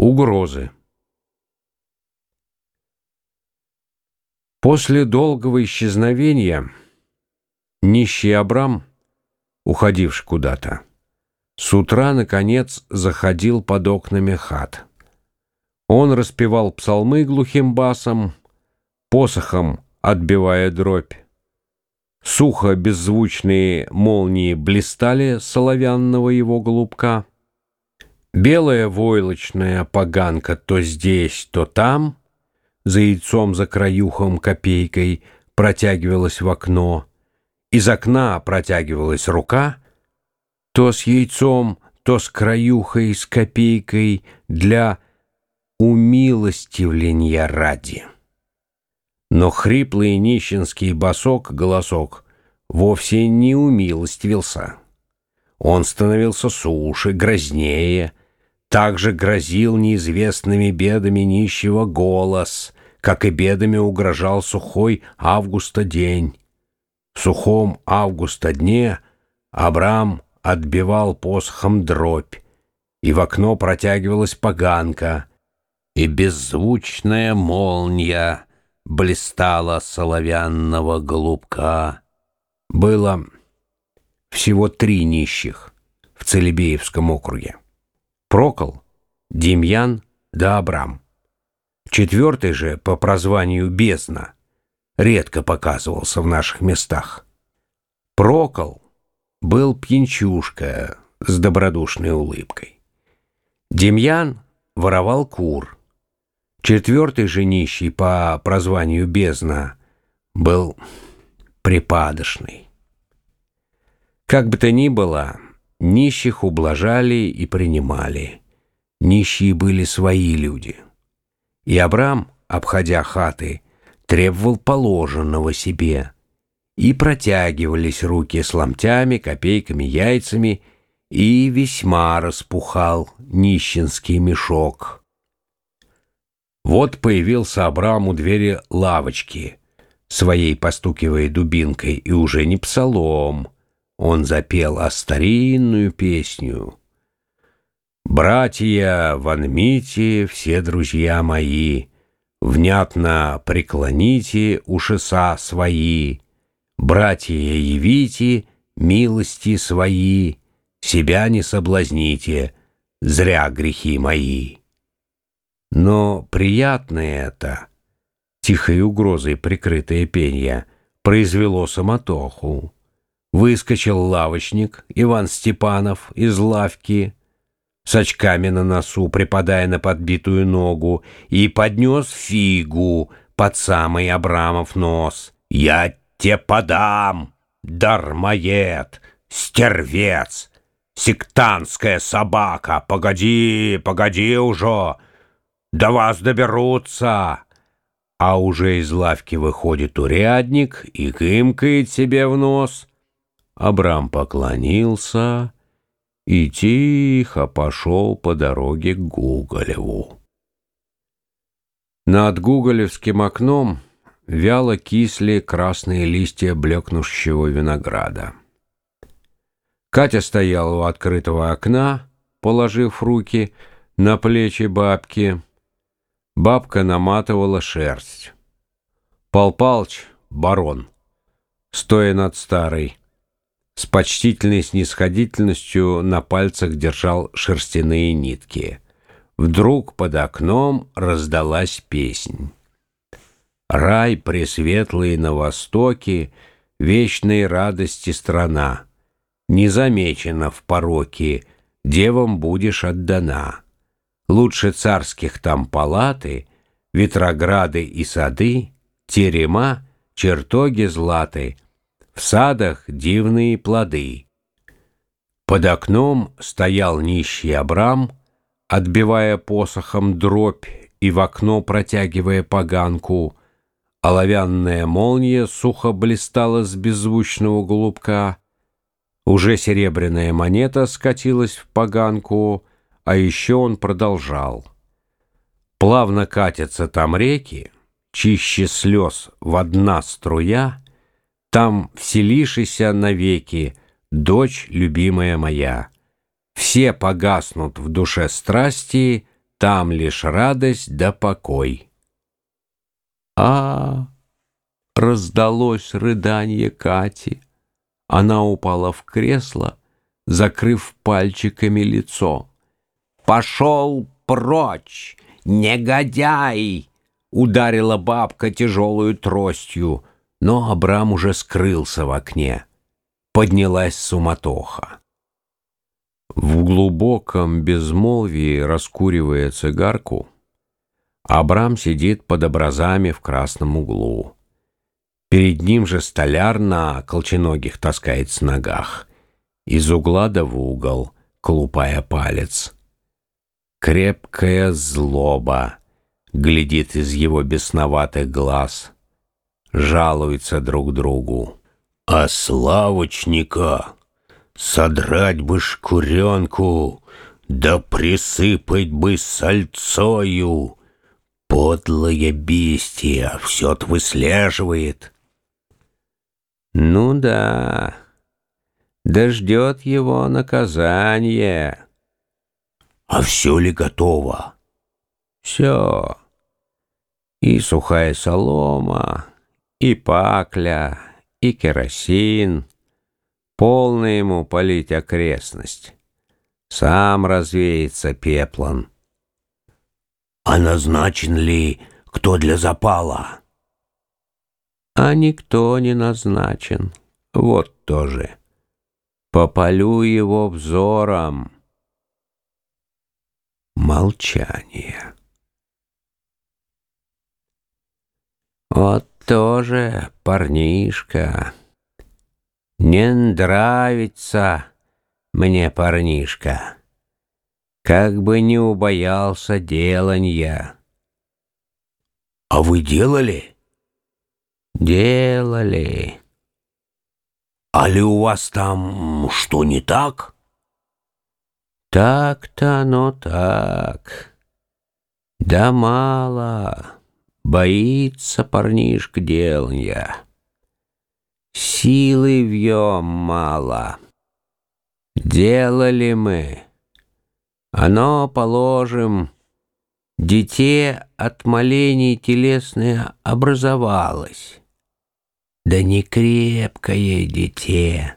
Угрозы. После долгого исчезновения нищий Абрам, уходивший куда-то, с утра, наконец, заходил под окнами хат. Он распевал псалмы глухим басом, посохом отбивая дробь. Сухо беззвучные молнии блистали соловянного его голубка — Белая войлочная поганка то здесь, то там, за яйцом, за краюхом, копейкой, протягивалась в окно. Из окна протягивалась рука, то с яйцом, то с краюхой, с копейкой для умилостивления ради. Но хриплый нищенский босок, голосок, вовсе не умилостивился. Он становился суше, грознее, также грозил неизвестными бедами нищего голос, как и бедами угрожал сухой августа день. В сухом августа дне Абрам отбивал посохом дробь, и в окно протягивалась поганка, и беззвучная молния блистала соловянного голубка. Было всего три нищих в Целебеевском округе. Прокол, Демьян да Абрам. Четвертый же, по прозванию Бездна, редко показывался в наших местах. Прокол был пьянчушка с добродушной улыбкой. Демьян воровал кур. Четвертый же нищий по прозванию Бездна был припадочный. Как бы то ни было, Нищих ублажали и принимали. Нищие были свои люди. И Абрам, обходя хаты, требовал положенного себе. И протягивались руки с ломтями, копейками, яйцами, и весьма распухал нищенский мешок. Вот появился Абрам у двери лавочки, своей постукивая дубинкой, и уже не псалом — он запел о старинную песню. «Братья в Анмите, все друзья мои, Внятно преклоните ушеса свои, Братья явите милости свои, Себя не соблазните, зря грехи мои». Но приятное это, тихой угрозой прикрытое пенье, произвело самотоху. Выскочил лавочник Иван Степанов из лавки с очками на носу, припадая на подбитую ногу, и поднес фигу под самый Абрамов нос. «Я те подам, дармоед, стервец, сектантская собака, погоди, погоди уже, до вас доберутся!» А уже из лавки выходит урядник и кымкает себе в нос — Абрам поклонился и тихо пошел по дороге к Гуголеву. Над Гуголевским окном вяло кисли красные листья блекнущего винограда. Катя стояла у открытого окна, положив руки на плечи бабки. Бабка наматывала шерсть. Пал Палыч, барон, стоя над старой, с почтительной снисходительностью на пальцах держал шерстяные нитки. Вдруг под окном раздалась песнь. Рай пресветлый на востоке, вечной радости страна. Не замечена в пороке, девам будешь отдана. Лучше царских там палаты, ветрограды и сады, терема, чертоги златы — в садах дивные плоды. Под окном стоял нищий Абрам, отбивая посохом дробь и в окно протягивая поганку. Оловянная молния сухо блистала с беззвучного голубка. Уже серебряная монета скатилась в поганку, а еще он продолжал. Плавно катятся там реки, чище слез в одна струя — там вселишися навеки, дочь любимая моя. Все погаснут в душе страсти, там лишь радость да покой. А, раздалось рыдание Кати. Она упала в кресло, закрыв пальчиками лицо. «Пошел прочь, негодяй!» Ударила бабка тяжелую тростью, но Абрам уже скрылся в окне. Поднялась суматоха. В глубоком безмолвии, раскуривая цигарку, Абрам сидит под образами в красном углу. Перед ним же столяр на колченогих таскает с ногах. Из угла да в угол, колупая палец. Крепкая злоба глядит из его бесноватых глаз. Жалуются друг другу. А славочника содрать бы шкуренку, да присыпать бы сальцою. Подлое бестия все-то выслеживает. Ну да, да ждет его наказание. А все ли готово? Все. И сухая солома, и пакля, и керосин. Полно ему полить окрестность. Сам развеется пеплом. А назначен ли кто для запала? А никто не назначен. Вот тоже. Попалю его взором. Молчание. Вот тоже парнишка. Не нравится мне парнишка. Как бы не убоялся деланья. А вы делали? Делали. А ли у вас там что не так? Так-то оно так. Да мало. Боится парнишка деланья. Силы вьем мало. Делали мы. Оно, положим, Дите от молений телесное образовалось. Да не крепкое дите,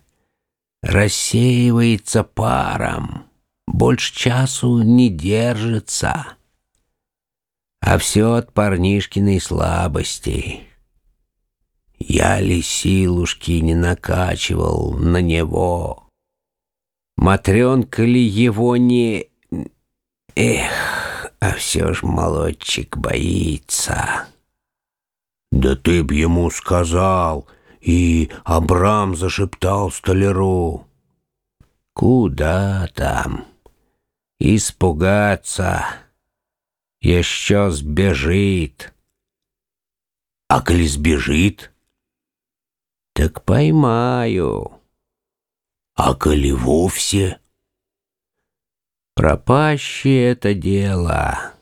рассеивается паром, больше часу не держится. А все от парнишкиной слабости. Я ли силушки не накачивал на него? Матренка ли его не... Эх, а все ж молодчик боится. Да ты б ему сказал, и Абрам зашептал столяру. Куда там? Испугаться. Еще сбежит. А коли сбежит? Так поймаю. А коли вовсе? Пропащее это дело.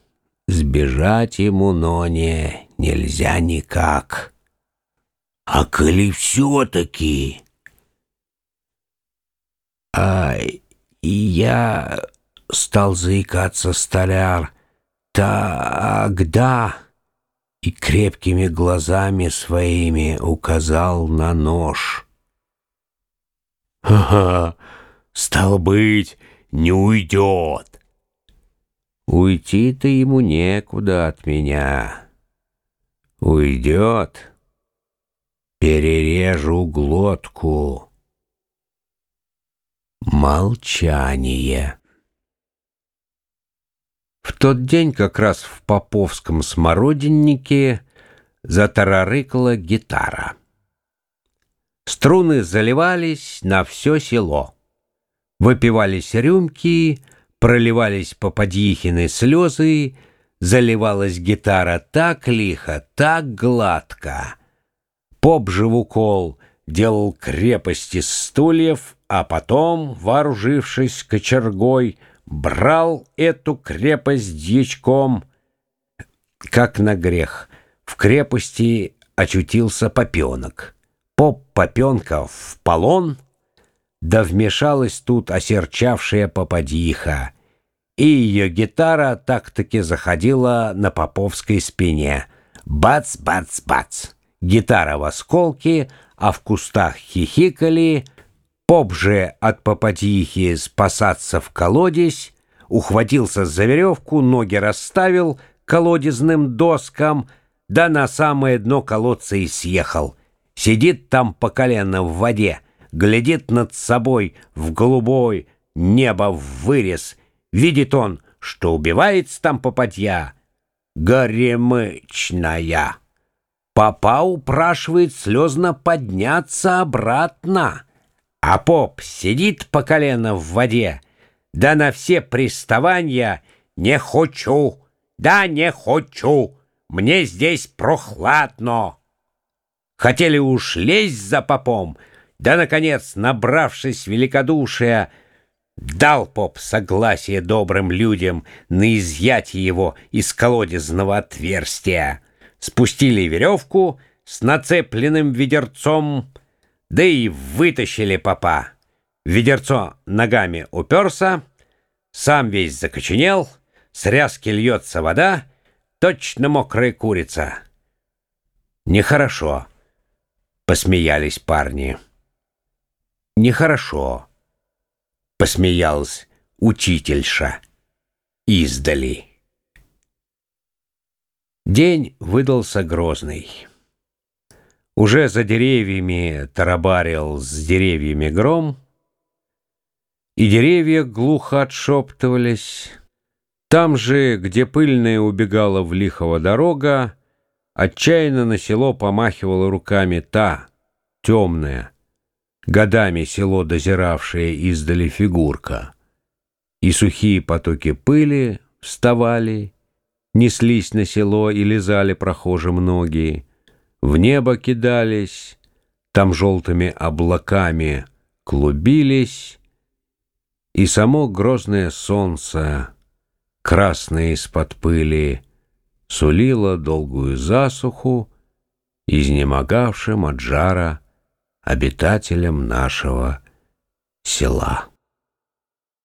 Сбежать ему, но не нельзя никак. А коли все-таки... А я стал заикаться столяр. Тогда и крепкими глазами своими указал на нож. «Ха-ха! Стало быть, не уйдет!» «Уйти-то ему некуда от меня. Уйдет, перережу глотку». Молчание. В тот день как раз в Поповском смородиннике затарарыкала гитара. Струны заливались на все село. Выпивались рюмки, проливались попадьихины слезы, заливалась гитара так лихо, так гладко. Поп Живукол делал крепости стульев, а потом, вооружившись кочергой, брал эту крепость дьячком, как на грех. В крепости очутился попенок. Поп попенка в полон, да вмешалась тут осерчавшая попадьиха, и ее гитара так-таки заходила на поповской спине. Бац-бац-бац. Гитара в осколке, а в кустах хихикали. Поп же от попадьихи спасаться в колодец, ухватился за веревку, ноги расставил колодезным доскам, да на самое дно колодца и съехал. Сидит там по колено в воде, глядит над собой в голубой небо вырез. Видит он, что убивается там попадья, горемычная. Папа упрашивает слезно подняться обратно. А поп сидит по колено в воде, да на все приставания «не хочу», «да не хочу», «мне здесь прохладно». Хотели уж лезть за попом, да, наконец, набравшись великодушия, дал поп согласие добрым людям на изъятие его из колодезного отверстия. Спустили веревку с нацепленным ведерцом, да и вытащили попа. Ведерцо ногами уперся, сам весь закоченел, с ряски льется вода, точно мокрая курица. Нехорошо. Посмеялись парни. Нехорошо. Посмеялась учительша. Издали. День выдался грозный. Уже за деревьями тарабарил с деревьями гром, и деревья глухо отшептывались. Там же, где пыльная убегала в лихого дорога, Отчаянно на село помахивала руками та, темная, годами село дозиравшая издали фигурка. И сухие потоки пыли вставали, неслись на село и лизали прохожим ноги, в небо кидались, там желтыми облаками клубились, и само грозное солнце, красное из-под пыли, сулила долгую засуху изнемогавшим от жара обитателям нашего села.